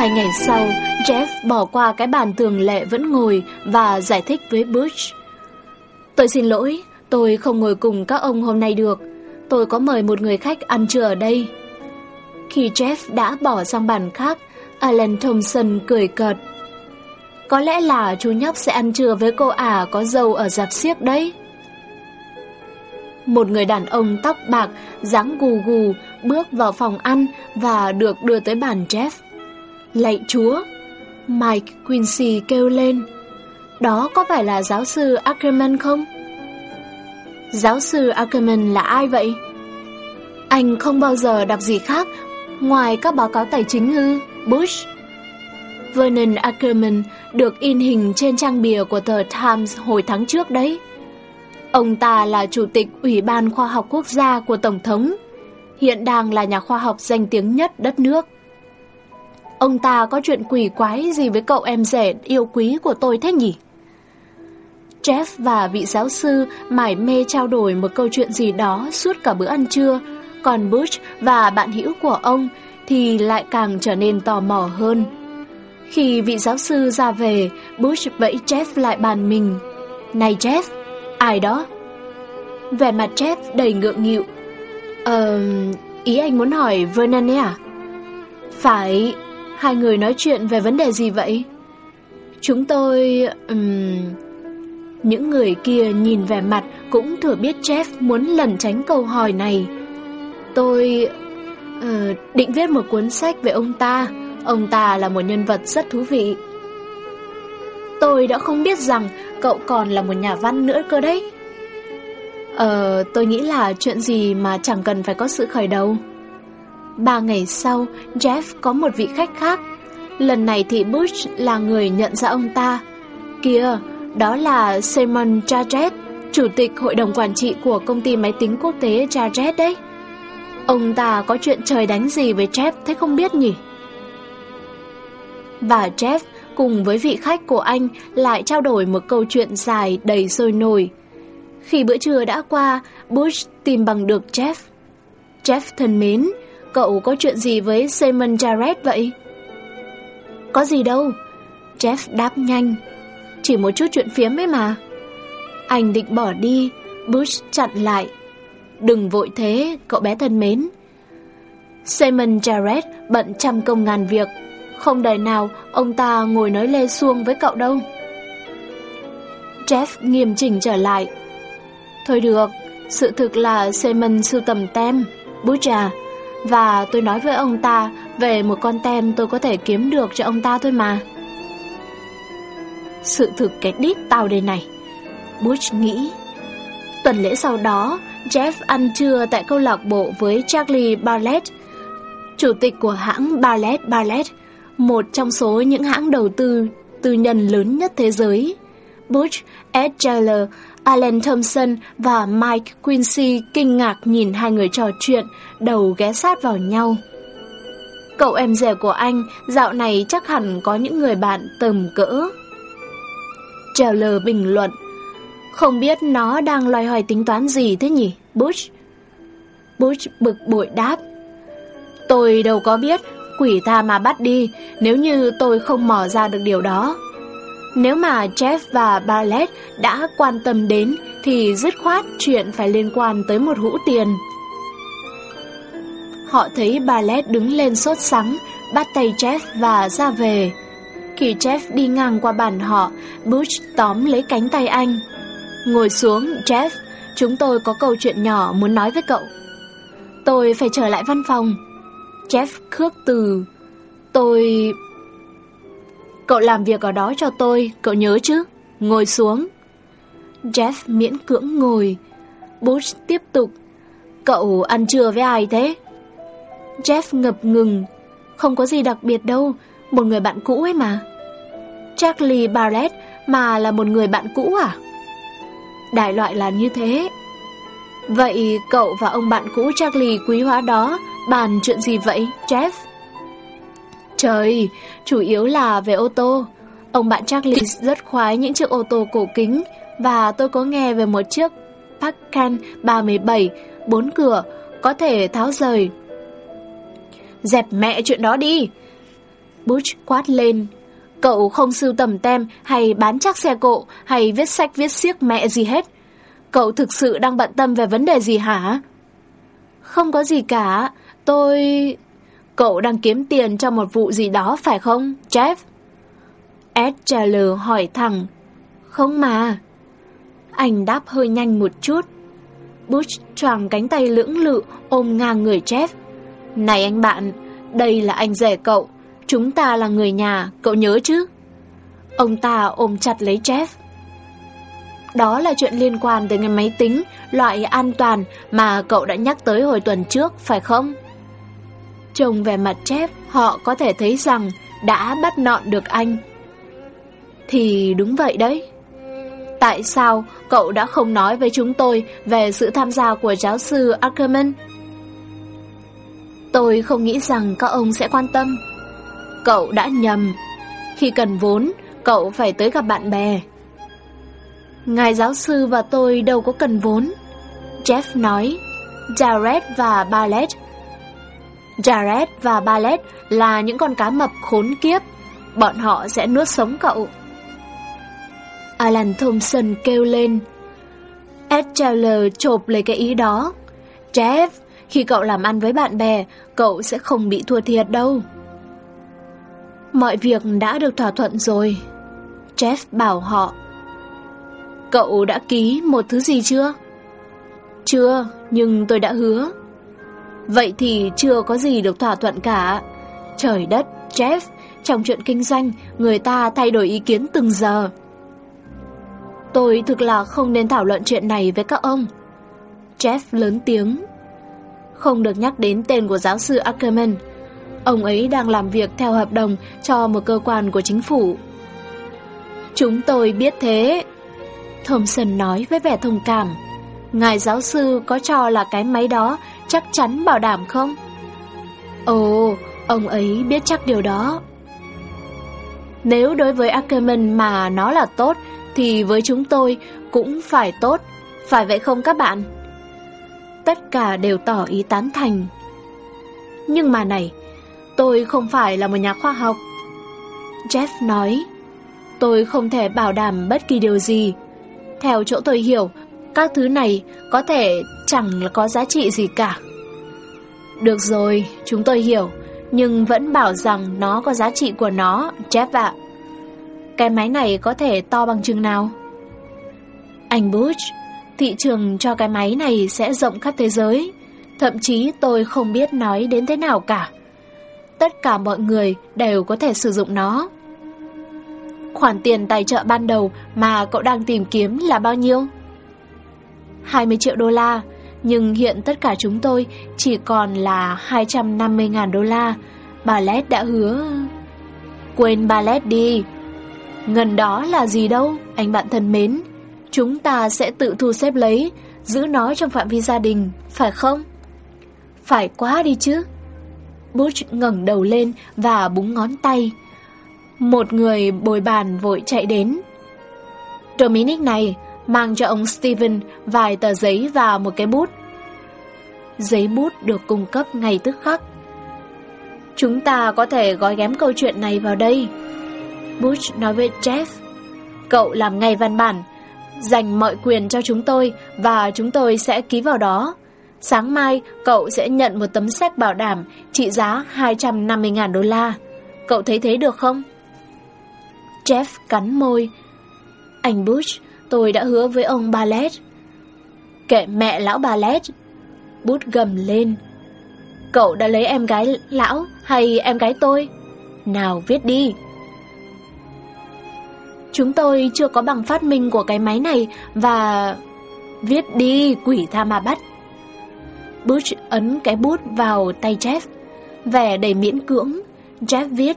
Hai ngày sau, Jeff bỏ qua cái bàn tường lệ vẫn ngồi và giải thích với Butch. Tôi xin lỗi, tôi không ngồi cùng các ông hôm nay được. Tôi có mời một người khách ăn trưa ở đây. Khi Jeff đã bỏ sang bàn khác, Alan Thompson cười cợt. Có lẽ là chú nhóc sẽ ăn trưa với cô ả có dâu ở dạp xiếc đấy. Một người đàn ông tóc bạc, dáng gù gù, bước vào phòng ăn và được đưa tới bàn Jeff. Lạy chúa! Mike Quincy kêu lên. Đó có phải là giáo sư Ackerman không? Giáo sư Ackerman là ai vậy? Anh không bao giờ đọc gì khác ngoài các báo cáo tài chính ư, Bush. Vernon Ackerman được in hình trên trang bìa của tờ Times hồi tháng trước đấy. Ông ta là chủ tịch Ủy ban Khoa học Quốc gia của Tổng thống, hiện đang là nhà khoa học danh tiếng nhất đất nước. Ông ta có chuyện quỷ quái gì với cậu em rể yêu quý của tôi thế nhỉ? Jeff và vị giáo sư mải mê trao đổi một câu chuyện gì đó suốt cả bữa ăn trưa, còn Butch và bạn hữu của ông thì lại càng trở nên tò mò hơn. Khi vị giáo sư ra về, Butch vẫy Jeff lại bàn mình. Này Jeff, ai đó? Vẻ mặt Jeff đầy ngượng nghịu. Ờ, ý anh muốn hỏi Vernon ấy à? Phải, hai người nói chuyện về vấn đề gì vậy? Chúng tôi... Um... Những người kia nhìn vẻ mặt cũng thừa biết Jeff muốn lẩn tránh câu hỏi này. Tôi uh, định viết một cuốn sách về ông ta. Ông ta là một nhân vật rất thú vị. Tôi đã không biết rằng cậu còn là một nhà văn nữa cơ đấy. Ờ, tôi nghĩ là chuyện gì mà chẳng cần phải có sự khởi đầu. Ba ngày sau, Jeff có một vị khách khác. Lần này thì Bush là người nhận ra ông ta. Kìa, đó là Simon Jarrett, chủ tịch hội đồng quản trị của công ty máy tính quốc tế Jarrett đấy. Ông ta có chuyện trời đánh gì với Jeff thế không biết nhỉ? Và Jeff cùng với vị khách của anh lại trao đổi một câu chuyện dài đầy sôi nổi. Khi bữa trưa đã qua, Bush tìm bằng được Jeff. Jeff thân mến, cậu có chuyện gì với Simon Jarrett vậy? Có gì đâu. Jeff đáp nhanh. Chỉ một chút chuyện phiếm ấy mà. Anh định bỏ đi, Bush chặn lại. Đừng vội thế, cậu bé thân mến. Simon Jarrett bận trăm công ngàn việc. Không đời nào ông ta ngồi nói lê xuông với cậu đâu. Jeff nghiêm chỉnh trở lại. Thôi được, sự thực là Simon sưu tầm tem, Bush à, và tôi nói với ông ta về một con tem tôi có thể kiếm được cho ông ta thôi mà. Sự thực cái đít tao đây này. Bush nghĩ. Tuần lễ sau đó, Jeff ăn trưa tại câu lạc bộ với Charlie Barlett, chủ tịch của hãng Barlett Barlett, một trong số những hãng đầu tư tư nhân lớn nhất thế giới. Bush, Ed Geller, Alan Thompson và Mike Quincy kinh ngạc nhìn hai người trò chuyện, đầu ghé sát vào nhau. Cậu em rể của anh dạo này chắc hẳn có những người bạn tầm cỡ. Geller bình luận, không biết nó đang loay hoay tính toán gì thế nhỉ, Bush? Bush bực bội đáp, tôi đâu có biết, quỷ ta mà bắt đi nếu như tôi không mò ra được điều đó. Nếu mà Jeff và Barlett đã quan tâm đến thì dứt khoát chuyện phải liên quan tới một hũ tiền. Họ thấy Barlett đứng lên sốt sắng, bắt tay Jeff và ra về. Khi Jeff đi ngang qua bàn họ, Butch tóm lấy cánh tay anh. Ngồi xuống, Jeff, chúng tôi có câu chuyện nhỏ muốn nói với cậu. Tôi phải trở lại văn phòng. Jeff khước từ. Tôi... Cậu làm việc ở đó cho tôi, cậu nhớ chứ? Ngồi xuống. Jeff miễn cưỡng ngồi. Bush tiếp tục. Cậu ăn trưa với ai thế? Jeff ngập ngừng. Không có gì đặc biệt đâu, một người bạn cũ ấy mà. Charlie Barrett mà là một người bạn cũ à? Đại loại là như thế. Vậy cậu và ông bạn cũ Charlie quý hóa đó bàn chuyện gì vậy, Jeff? Trời, chủ yếu là về ô tô. Ông bạn Charlie rất khoái những chiếc ô tô cổ kính và tôi có nghe về một chiếc Packard 37, bốn cửa, có thể tháo rời. Dẹp mẹ chuyện đó đi! Butch quát lên. Cậu không sưu tầm tem hay bán chắc xe cộ hay viết sách viết siếc mẹ gì hết. Cậu thực sự đang bận tâm về vấn đề gì hả? Không có gì cả, tôi... Cậu đang kiếm tiền cho một vụ gì đó phải không, Jeff? Ed trả lời hỏi thẳng. Không mà. Anh đáp hơi nhanh một chút. Butch choàng cánh tay lưỡng lự ôm ngang người Jeff. Này anh bạn, đây là anh rể cậu. Chúng ta là người nhà, cậu nhớ chứ? Ông ta ôm chặt lấy Jeff. Đó là chuyện liên quan tới cái máy tính, loại an toàn mà cậu đã nhắc tới hồi tuần trước, phải không? Trông về mặt Jeff, họ có thể thấy rằng đã bắt nọn được anh. Thì đúng vậy đấy. Tại sao cậu đã không nói với chúng tôi về sự tham gia của giáo sư Ackerman? Tôi không nghĩ rằng các ông sẽ quan tâm. Cậu đã nhầm. Khi cần vốn, cậu phải tới gặp bạn bè. Ngài giáo sư và tôi đâu có cần vốn. Jeff nói, Jared và Ballet. Jared và Ballet là những con cá mập khốn kiếp. Bọn họ sẽ nuốt sống cậu. Alan Thompson kêu lên. Ed Taylor chộp lấy cái ý đó. Jeff, khi cậu làm ăn với bạn bè, cậu sẽ không bị thua thiệt đâu. Mọi việc đã được thỏa thuận rồi. Jeff bảo họ. Cậu đã ký một thứ gì chưa? Chưa, nhưng tôi đã hứa. Vậy thì chưa có gì được thỏa thuận cả. Trời đất, Jeff, trong chuyện kinh doanh, người ta thay đổi ý kiến từng giờ. Tôi thực là không nên thảo luận chuyện này với các ông. Jeff lớn tiếng. Không được nhắc đến tên của giáo sư Ackerman. Ông ấy đang làm việc theo hợp đồng cho một cơ quan của chính phủ. Chúng tôi biết thế. Thompson nói với vẻ thông cảm. Ngài giáo sư có cho là cái máy đó chắc chắn bảo đảm không? Ồ, ông ấy biết chắc điều đó. Nếu đối với Ackerman mà nó là tốt, thì với chúng tôi cũng phải tốt, phải vậy không các bạn? Tất cả đều tỏ ý tán thành. Nhưng mà này, tôi không phải là một nhà khoa học. Jeff nói, tôi không thể bảo đảm bất kỳ điều gì. Theo chỗ tôi hiểu, các thứ này có thể chẳng là có giá trị gì cả. Được rồi, chúng tôi hiểu, nhưng vẫn bảo rằng nó có giá trị của nó, Jeff ạ. Cái máy này có thể to bằng chừng nào? Anh Butch, thị trường cho cái máy này sẽ rộng khắp thế giới. Thậm chí tôi không biết nói đến thế nào cả. Tất cả mọi người đều có thể sử dụng nó. Khoản tiền tài trợ ban đầu mà cậu đang tìm kiếm là bao nhiêu? 20 triệu đô la, nhưng hiện tất cả chúng tôi chỉ còn là 250.000 đô la. Bà Led đã hứa... Quên bà Led đi, Ngân đó là gì đâu, anh bạn thân mến. Chúng ta sẽ tự thu xếp lấy, giữ nó trong phạm vi gia đình, phải không? Phải quá đi chứ. Butch ngẩng đầu lên và búng ngón tay. Một người bồi bàn vội chạy đến. Dominic này, mang cho ông Steven vài tờ giấy và một cái bút. Giấy bút được cung cấp ngay tức khắc. Chúng ta có thể gói ghém câu chuyện này vào đây. Bush nói với Jeff. Cậu làm ngay văn bản, dành mọi quyền cho chúng tôi và chúng tôi sẽ ký vào đó. Sáng mai, cậu sẽ nhận một tấm séc bảo đảm trị giá 250.000 đô la. Cậu thấy thế được không? Jeff cắn môi. Anh Bush, tôi đã hứa với ông Ballet. Kệ mẹ lão Ballet. Bút gầm lên. Cậu đã lấy em gái lão hay em gái tôi? Nào viết đi. Chúng tôi chưa có bằng phát minh của cái máy này và... Viết đi, quỷ tha ma bắt. Butch ấn cái bút vào tay Jeff, vẻ đầy miễn cưỡng, Jeff viết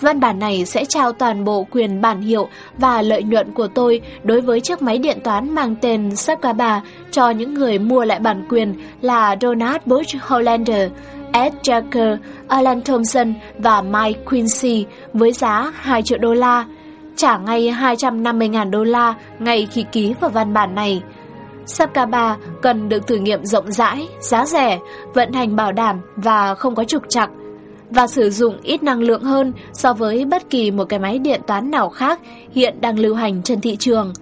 Văn bản này sẽ trao toàn bộ quyền bản hiệu và lợi nhuận của tôi đối với chiếc máy điện toán mang tên Sakaba cho những người mua lại bản quyền là Donald Bush Hollander, Ed Jacker, Alan Thompson và Mike Quincy với giá 2 triệu đô la, trả ngay 250.000 đô la ngay khi ký vào văn bản này. Sakaba cần được thử nghiệm rộng rãi, giá rẻ, vận hành bảo đảm và không có trục trặc và sử dụng ít năng lượng hơn so với bất kỳ một cái máy điện toán nào khác hiện đang lưu hành trên thị trường.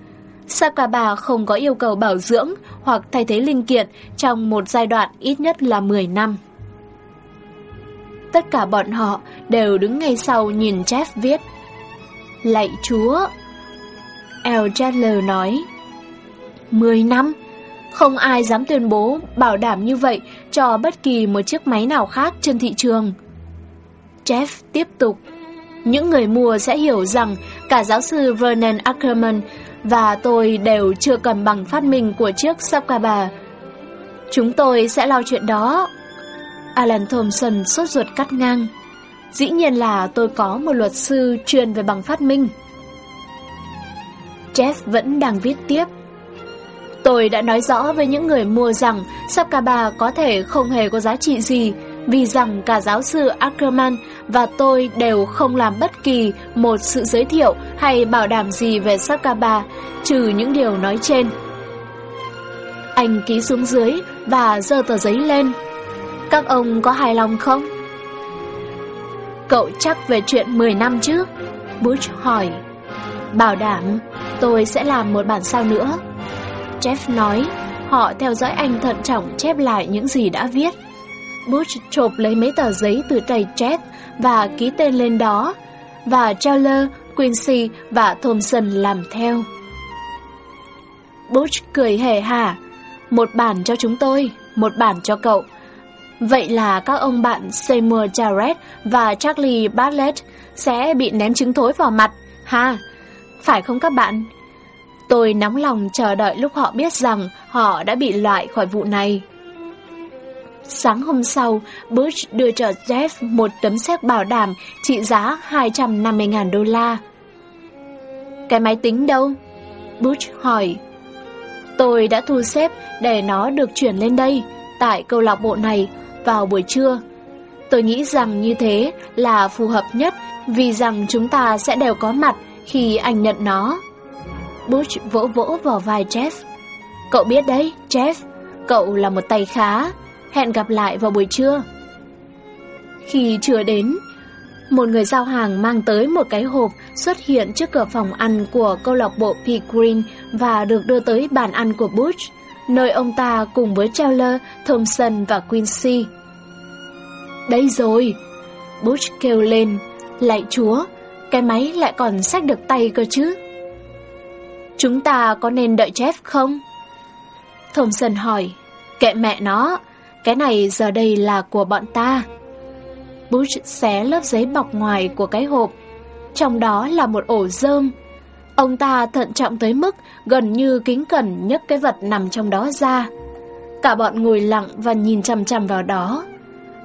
Sakaba không có yêu cầu bảo dưỡng hoặc thay thế linh kiện trong một giai đoạn ít nhất là 10 năm. Tất cả bọn họ đều đứng ngay sau nhìn Jeff viết. Lạy chúa! El Chandler nói. 10 năm? Không ai dám tuyên bố bảo đảm như vậy cho bất kỳ một chiếc máy nào khác trên thị trường. Jeff tiếp tục. Những người mua sẽ hiểu rằng cả giáo sư Vernon Ackerman và tôi đều chưa cầm bằng phát minh của chiếc Sakaba. Chúng tôi sẽ lo chuyện đó. Alan Thompson sốt ruột cắt ngang. Dĩ nhiên là tôi có một luật sư chuyên về bằng phát minh. Jeff vẫn đang viết tiếp. Tôi đã nói rõ với những người mua rằng Sakaba có thể không hề có giá trị gì vì rằng cả giáo sư Ackerman và tôi đều không làm bất kỳ một sự giới thiệu hay bảo đảm gì về Sakaba, trừ những điều nói trên. Anh ký xuống dưới và dơ tờ giấy lên. Các ông có hài lòng không? Cậu chắc về chuyện 10 năm chứ? Butch hỏi. Bảo đảm, tôi sẽ làm một bản sao nữa. Jeff nói, họ theo dõi anh thận trọng chép lại những gì đã viết. Butch chộp lấy mấy tờ giấy từ tay Jeff và ký tên lên đó, và Chandler, Quincy và Thompson làm theo. Butch cười hề hà, một bản cho chúng tôi, một bản cho cậu. Vậy là các ông bạn Seymour Jarrett và Charlie Bartlett sẽ bị ném trứng thối vào mặt, ha? Phải không các bạn? Tôi nóng lòng chờ đợi lúc họ biết rằng họ đã bị loại khỏi vụ này. Sáng hôm sau, Bush đưa cho Jeff một tấm séc bảo đảm trị giá 250.000 đô la. Cái máy tính đâu? Bush hỏi. Tôi đã thu xếp để nó được chuyển lên đây, tại câu lạc bộ này, vào buổi trưa. Tôi nghĩ rằng như thế là phù hợp nhất vì rằng chúng ta sẽ đều có mặt khi anh nhận nó. Bush vỗ vỗ vào vai Jeff. Cậu biết đấy, Jeff, cậu là một tay khá. Hẹn gặp lại vào buổi trưa. Khi trưa đến, một người giao hàng mang tới một cái hộp xuất hiện trước cửa phòng ăn của câu lạc bộ P Green và được đưa tới bàn ăn của Butch, nơi ông ta cùng với Taylor, Thompson và Quincy. Đây rồi! Butch kêu lên, lạy chúa, cái máy lại còn xách được tay cơ chứ. Chúng ta có nên đợi Jeff không? Thompson hỏi, kệ mẹ nó, cái này giờ đây là của bọn ta. Bush xé lớp giấy bọc ngoài của cái hộp. Trong đó là một ổ rơm. Ông ta thận trọng tới mức gần như kính cẩn nhấc cái vật nằm trong đó ra. Cả bọn ngồi lặng và nhìn chằm chằm vào đó.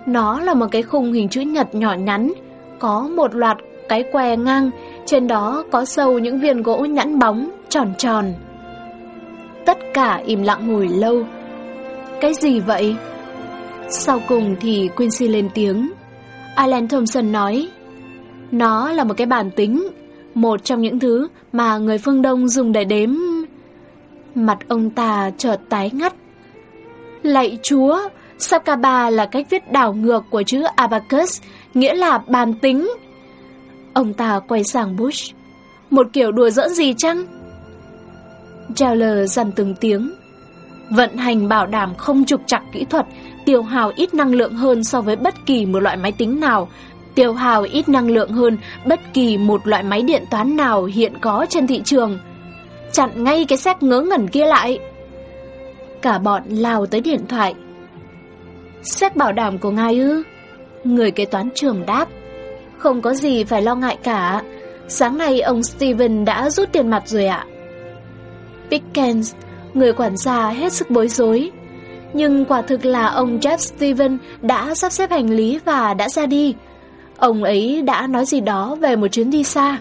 Nó là một cái khung hình chữ nhật nhỏ nhắn, có một loạt cái que ngang, trên đó có sâu những viên gỗ nhẵn bóng, tròn tròn. Tất cả im lặng ngồi lâu. Cái gì vậy? Sau cùng thì Quincy lên tiếng. Alan Thompson nói, Nó là một cái bản tính, một trong những thứ mà người phương Đông dùng để đếm. Mặt ông ta chợt tái ngắt. Lạy chúa, Sakaba là cách viết đảo ngược của chữ abacus, nghĩa là bàn tính. Ông ta quay sang Bush. Một kiểu đùa giỡn gì chăng? Jowler dằn từng tiếng. Vận hành bảo đảm không trục trặc kỹ thuật, tiêu hào ít năng lượng hơn so với bất kỳ một loại máy tính nào, tiêu hào ít năng lượng hơn bất kỳ một loại máy điện toán nào hiện có trên thị trường. Chặn ngay cái xét ngớ ngẩn kia lại. Cả bọn lao tới điện thoại. Xét bảo đảm của ngài ư? Người kế toán trưởng đáp. Không có gì phải lo ngại cả. Sáng nay ông Steven đã rút tiền mặt rồi ạ. Pickens, người quản gia hết sức bối rối. Nhưng quả thực là ông Jeff Steven đã sắp xếp hành lý và đã ra đi. Ông ấy đã nói gì đó về một chuyến đi xa.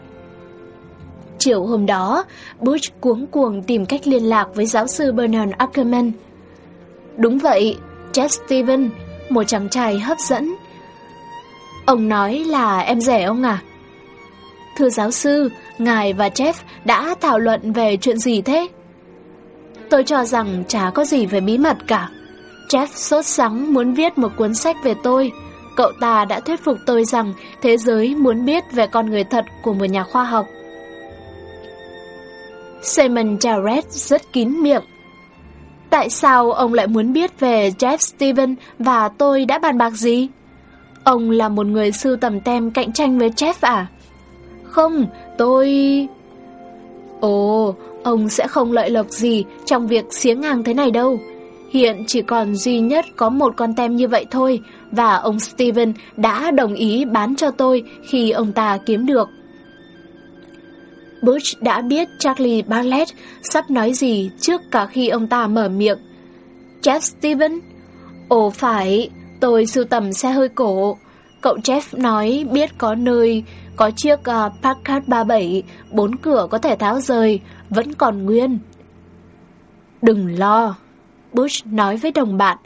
Chiều hôm đó, Butch cuống cuồng tìm cách liên lạc với giáo sư Bernard Ackerman. Đúng vậy, Jeff Steven, một chàng trai hấp dẫn. Ông nói là em rẻ ông à? Thưa giáo sư, ngài và Jeff đã thảo luận về chuyện gì thế? Tôi cho rằng chả có gì về bí mật cả. Jeff sốt sắng muốn viết một cuốn sách về tôi. Cậu ta đã thuyết phục tôi rằng thế giới muốn biết về con người thật của một nhà khoa học. Simon Jarrett rất kín miệng. Tại sao ông lại muốn biết về Jeff Steven và tôi đã bàn bạc gì? Ông là một người sưu tầm tem cạnh tranh với Jeff à? Không, tôi... Ồ, ông sẽ không lợi lộc gì trong việc xiếng ngang thế này đâu. Hiện chỉ còn duy nhất có một con tem như vậy thôi và ông Steven đã đồng ý bán cho tôi khi ông ta kiếm được. Butch đã biết Charlie Bartlett sắp nói gì trước cả khi ông ta mở miệng. Jeff Steven? Ồ phải, tôi sưu tầm xe hơi cổ. Cậu Jeff nói biết có nơi có chiếc uh, Packard 37, bốn cửa có thể tháo rời, vẫn còn nguyên. Đừng lo, Bush nói với đồng bạn.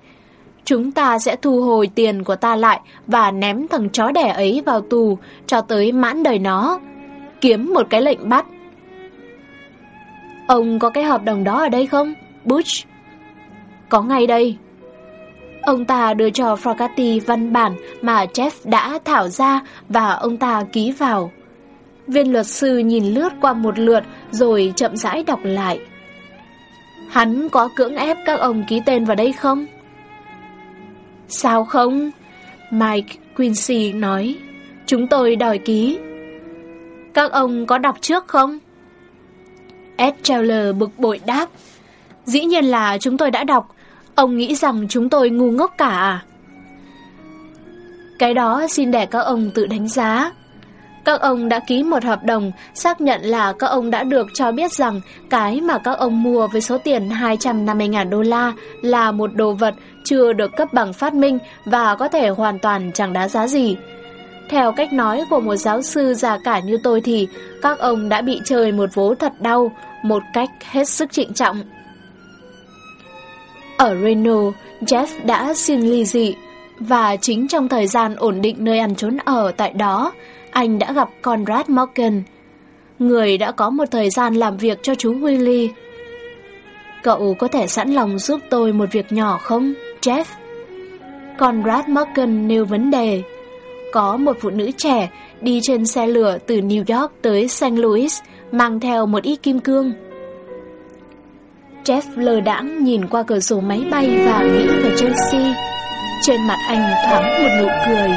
Chúng ta sẽ thu hồi tiền của ta lại và ném thằng chó đẻ ấy vào tù cho tới mãn đời nó. Kiếm một cái lệnh bắt. Ông có cái hợp đồng đó ở đây không? Bush. Có ngay đây. Ông ta đưa cho Frogati văn bản mà Jeff đã thảo ra và ông ta ký vào. Viên luật sư nhìn lướt qua một lượt rồi chậm rãi đọc lại. Hắn có cưỡng ép các ông ký tên vào đây không? Sao không? Mike Quincy nói. Chúng tôi đòi ký. Các ông có đọc trước không? Ed Trailer bực bội đáp. Dĩ nhiên là chúng tôi đã đọc. Ông nghĩ rằng chúng tôi ngu ngốc cả à? Cái đó xin để các ông tự đánh giá. Các ông đã ký một hợp đồng xác nhận là các ông đã được cho biết rằng cái mà các ông mua với số tiền 250.000 đô la là một đồ vật chưa được cấp bằng phát minh và có thể hoàn toàn chẳng đá giá gì. Theo cách nói của một giáo sư già cả như tôi thì các ông đã bị chơi một vố thật đau, một cách hết sức trịnh trọng. Ở Reno, Jeff đã xin ly dị và chính trong thời gian ổn định nơi ăn trốn ở tại đó, anh đã gặp Conrad Morgan, người đã có một thời gian làm việc cho chú Willy Cậu có thể sẵn lòng giúp tôi một việc nhỏ không, Jeff? Conrad Morgan nêu vấn đề. Có một phụ nữ trẻ đi trên xe lửa từ New York tới St. Louis mang theo một ít kim cương. Jeff lờ đãng nhìn qua cửa sổ máy bay và nghĩ về Chelsea. Trên mặt anh thoáng một nụ cười.